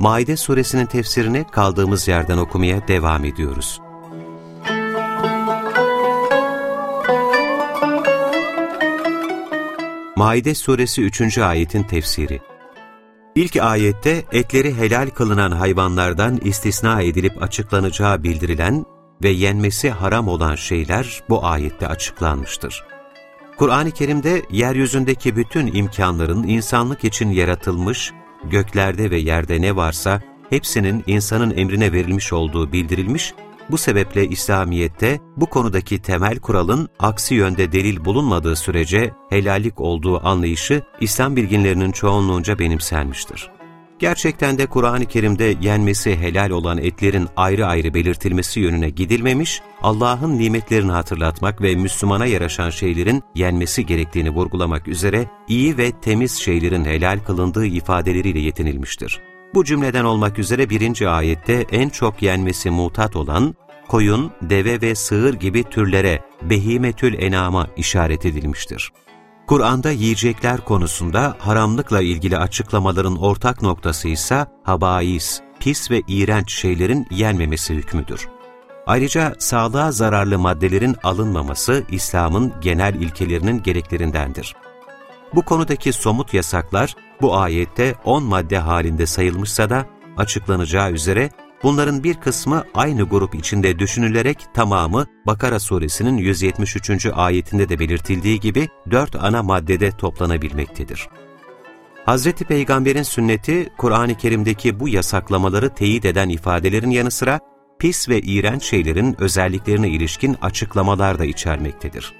Maide suresinin tefsirini kaldığımız yerden okumaya devam ediyoruz. Maide suresi 3. ayetin tefsiri İlk ayette etleri helal kılınan hayvanlardan istisna edilip açıklanacağı bildirilen ve yenmesi haram olan şeyler bu ayette açıklanmıştır. Kur'an-ı Kerim'de yeryüzündeki bütün imkanların insanlık için yaratılmış, göklerde ve yerde ne varsa hepsinin insanın emrine verilmiş olduğu bildirilmiş, bu sebeple İslamiyet'te bu konudaki temel kuralın aksi yönde delil bulunmadığı sürece helallik olduğu anlayışı İslam bilginlerinin çoğunluğunca benimsenmiştir. Gerçekten de Kur'an-ı Kerim'de yenmesi helal olan etlerin ayrı ayrı belirtilmesi yönüne gidilmemiş, Allah'ın nimetlerini hatırlatmak ve Müslümana yaraşan şeylerin yenmesi gerektiğini vurgulamak üzere iyi ve temiz şeylerin helal kılındığı ifadeleriyle yetinilmiştir. Bu cümleden olmak üzere birinci ayette en çok yenmesi mutat olan, koyun, deve ve sığır gibi türlere, behimetül enama işaret edilmiştir. Kur'an'da yiyecekler konusunda haramlıkla ilgili açıklamaların ortak noktası ise habais, pis ve iğrenç şeylerin yenmemesi hükmüdür. Ayrıca sağlığa zararlı maddelerin alınmaması İslam'ın genel ilkelerinin gereklerindendir. Bu konudaki somut yasaklar bu ayette 10 madde halinde sayılmışsa da açıklanacağı üzere Bunların bir kısmı aynı grup içinde düşünülerek tamamı Bakara suresinin 173. ayetinde de belirtildiği gibi dört ana maddede toplanabilmektedir. Hz. Peygamber'in sünneti, Kur'an-ı Kerim'deki bu yasaklamaları teyit eden ifadelerin yanı sıra, pis ve iğrenç şeylerin özelliklerine ilişkin açıklamalar da içermektedir.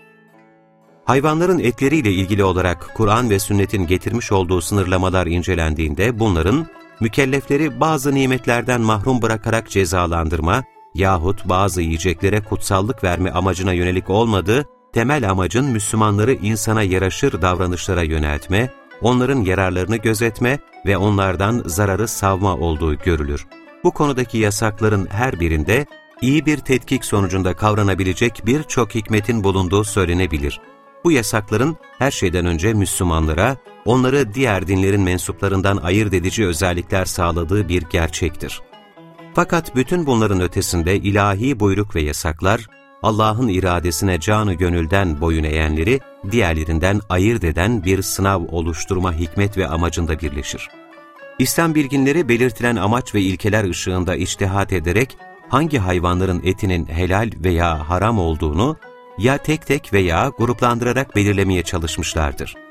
Hayvanların etleriyle ilgili olarak Kur'an ve sünnetin getirmiş olduğu sınırlamalar incelendiğinde bunların mükellefleri bazı nimetlerden mahrum bırakarak cezalandırma yahut bazı yiyeceklere kutsallık verme amacına yönelik olmadığı, temel amacın Müslümanları insana yaraşır davranışlara yöneltme, onların yararlarını gözetme ve onlardan zararı savma olduğu görülür. Bu konudaki yasakların her birinde iyi bir tetkik sonucunda kavranabilecek birçok hikmetin bulunduğu söylenebilir. Bu yasakların her şeyden önce Müslümanlara, onları diğer dinlerin mensuplarından ayırt edici özellikler sağladığı bir gerçektir. Fakat bütün bunların ötesinde ilahi buyruk ve yasaklar, Allah'ın iradesine canı gönülden boyun eğenleri diğerlerinden ayırt eden bir sınav oluşturma hikmet ve amacında birleşir. İslam bilginleri belirtilen amaç ve ilkeler ışığında içtihat ederek hangi hayvanların etinin helal veya haram olduğunu ya tek tek veya gruplandırarak belirlemeye çalışmışlardır.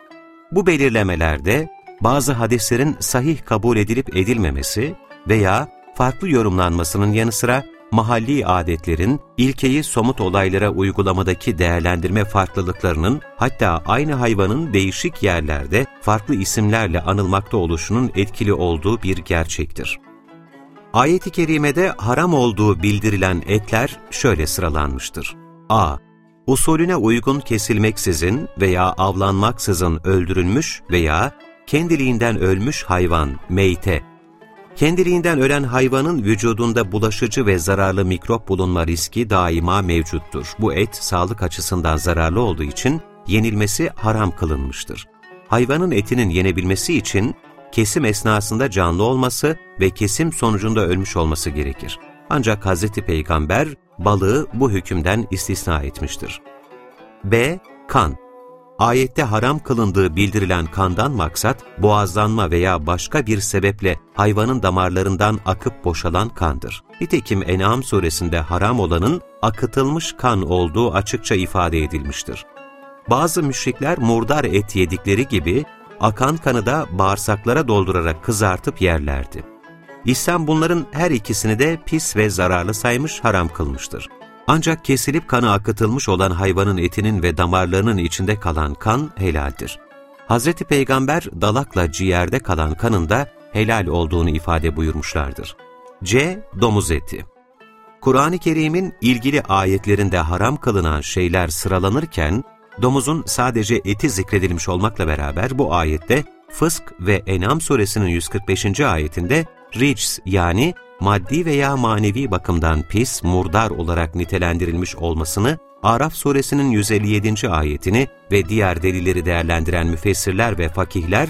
Bu belirlemelerde bazı hadislerin sahih kabul edilip edilmemesi veya farklı yorumlanmasının yanı sıra mahalli adetlerin ilkeyi somut olaylara uygulamadaki değerlendirme farklılıklarının hatta aynı hayvanın değişik yerlerde farklı isimlerle anılmakta oluşunun etkili olduğu bir gerçektir. Ayet-i kerimede haram olduğu bildirilen etler şöyle sıralanmıştır. a usulüne uygun kesilmeksizin veya avlanmaksızın öldürülmüş veya kendiliğinden ölmüş hayvan, meyte, kendiliğinden ölen hayvanın vücudunda bulaşıcı ve zararlı mikrop bulunma riski daima mevcuttur. Bu et sağlık açısından zararlı olduğu için yenilmesi haram kılınmıştır. Hayvanın etinin yenebilmesi için kesim esnasında canlı olması ve kesim sonucunda ölmüş olması gerekir. Ancak Hz. Peygamber balığı bu hükümden istisna etmiştir. B. Kan Ayette haram kılındığı bildirilen kandan maksat, boğazlanma veya başka bir sebeple hayvanın damarlarından akıp boşalan kandır. Nitekim En'am suresinde haram olanın akıtılmış kan olduğu açıkça ifade edilmiştir. Bazı müşrikler murdar et yedikleri gibi akan kanı da bağırsaklara doldurarak kızartıp yerlerdi. İslam bunların her ikisini de pis ve zararlı saymış, haram kılmıştır. Ancak kesilip kanı akıtılmış olan hayvanın etinin ve damarlarının içinde kalan kan helaldir. Hz. Peygamber dalakla ciğerde kalan kanın da helal olduğunu ifade buyurmuşlardır. C. Domuz eti Kur'an-ı Kerim'in ilgili ayetlerinde haram kılınan şeyler sıralanırken, domuzun sadece eti zikredilmiş olmakla beraber bu ayette Fısk ve Enam suresinin 145. ayetinde rics yani maddi veya manevi bakımdan pis, murdar olarak nitelendirilmiş olmasını, Araf suresinin 157. ayetini ve diğer delilleri değerlendiren müfessirler ve fakihler,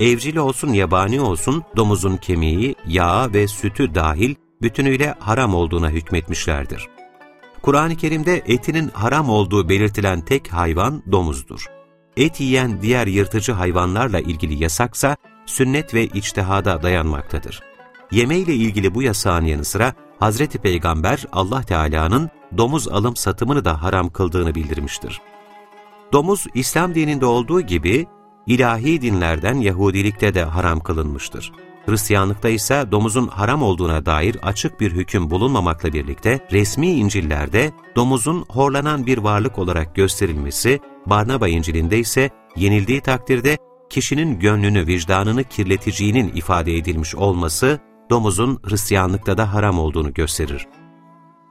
evcil olsun yabani olsun domuzun kemiği, yağı ve sütü dahil bütünüyle haram olduğuna hükmetmişlerdir. Kur'an-ı Kerim'de etinin haram olduğu belirtilen tek hayvan domuzdur. Et yiyen diğer yırtıcı hayvanlarla ilgili yasaksa sünnet ve içtihada dayanmaktadır. Yeme ile ilgili bu yasağın yanı sıra Hazreti Peygamber Allah Teala'nın domuz alım satımını da haram kıldığını bildirmiştir. Domuz İslam dininde olduğu gibi ilahi dinlerden Yahudilikte de haram kılınmıştır. Hristiyanlıkta ise domuzun haram olduğuna dair açık bir hüküm bulunmamakla birlikte resmi İncil'lerde domuzun horlanan bir varlık olarak gösterilmesi, Barnaba İncil'inde ise yenildiği takdirde kişinin gönlünü, vicdanını kirleteceğinin ifade edilmiş olması, domuzun Hristiyanlıkta da haram olduğunu gösterir.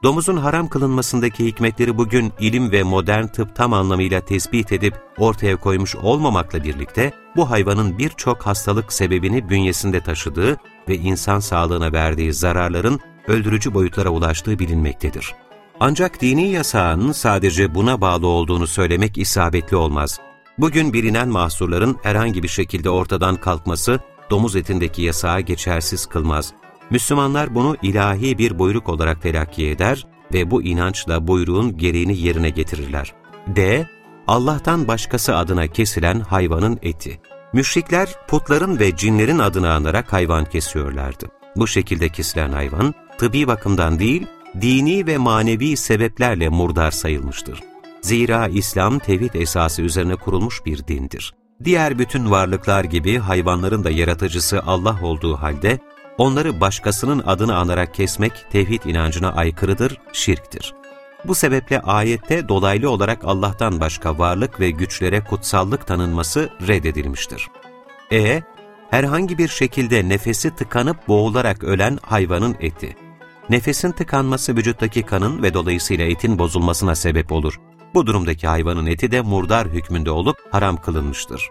Domuzun haram kılınmasındaki hikmetleri bugün ilim ve modern tıp tam anlamıyla tespit edip ortaya koymuş olmamakla birlikte, bu hayvanın birçok hastalık sebebini bünyesinde taşıdığı ve insan sağlığına verdiği zararların öldürücü boyutlara ulaştığı bilinmektedir. Ancak dini yasağın sadece buna bağlı olduğunu söylemek isabetli olmaz. Bugün bilinen mahsurların herhangi bir şekilde ortadan kalkması, domuz etindeki yasağı geçersiz kılmaz. Müslümanlar bunu ilahi bir buyruk olarak telakki eder ve bu inançla buyruğun gereğini yerine getirirler. D. Allah'tan başkası adına kesilen hayvanın eti. Müşrikler putların ve cinlerin adını anarak hayvan kesiyorlardı. Bu şekilde kesilen hayvan, tıbbi bakımdan değil, dini ve manevi sebeplerle murdar sayılmıştır. Zira İslam tevhid esası üzerine kurulmuş bir dindir. Diğer bütün varlıklar gibi hayvanların da yaratıcısı Allah olduğu halde, onları başkasının adını anarak kesmek tevhid inancına aykırıdır, şirktir. Bu sebeple ayette dolaylı olarak Allah'tan başka varlık ve güçlere kutsallık tanınması reddedilmiştir. E. Herhangi bir şekilde nefesi tıkanıp boğularak ölen hayvanın eti. Nefesin tıkanması vücuttaki kanın ve dolayısıyla etin bozulmasına sebep olur. Bu durumdaki hayvanın eti de murdar hükmünde olup haram kılınmıştır.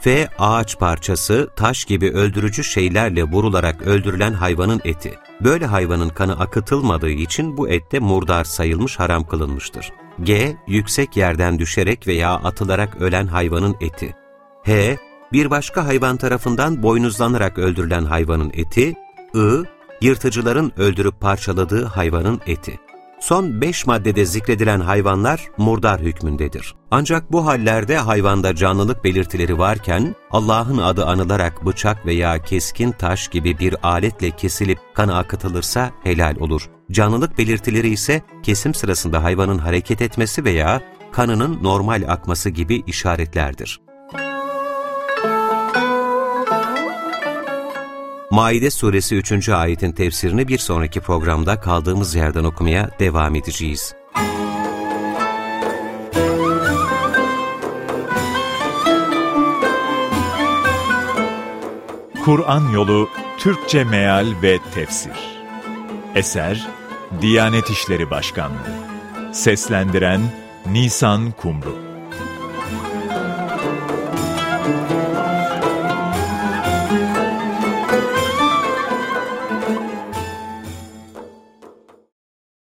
F. Ağaç parçası, taş gibi öldürücü şeylerle vurularak öldürülen hayvanın eti. Böyle hayvanın kanı akıtılmadığı için bu ette murdar sayılmış haram kılınmıştır. G. Yüksek yerden düşerek veya atılarak ölen hayvanın eti. H. Bir başka hayvan tarafından boynuzlanarak öldürülen hayvanın eti. I. Yırtıcıların öldürüp parçaladığı hayvanın eti. Son beş maddede zikredilen hayvanlar murdar hükmündedir. Ancak bu hallerde hayvanda canlılık belirtileri varken, Allah'ın adı anılarak bıçak veya keskin taş gibi bir aletle kesilip kanı akıtılırsa helal olur. Canlılık belirtileri ise kesim sırasında hayvanın hareket etmesi veya kanının normal akması gibi işaretlerdir. Maide suresi 3. ayetin tefsirini bir sonraki programda kaldığımız yerden okumaya devam edeceğiz. Kur'an Yolu Türkçe Meal ve Tefsir Eser Diyanet İşleri Başkanlığı Seslendiren Nisan Kumru